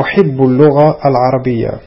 أحب اللغة العربية.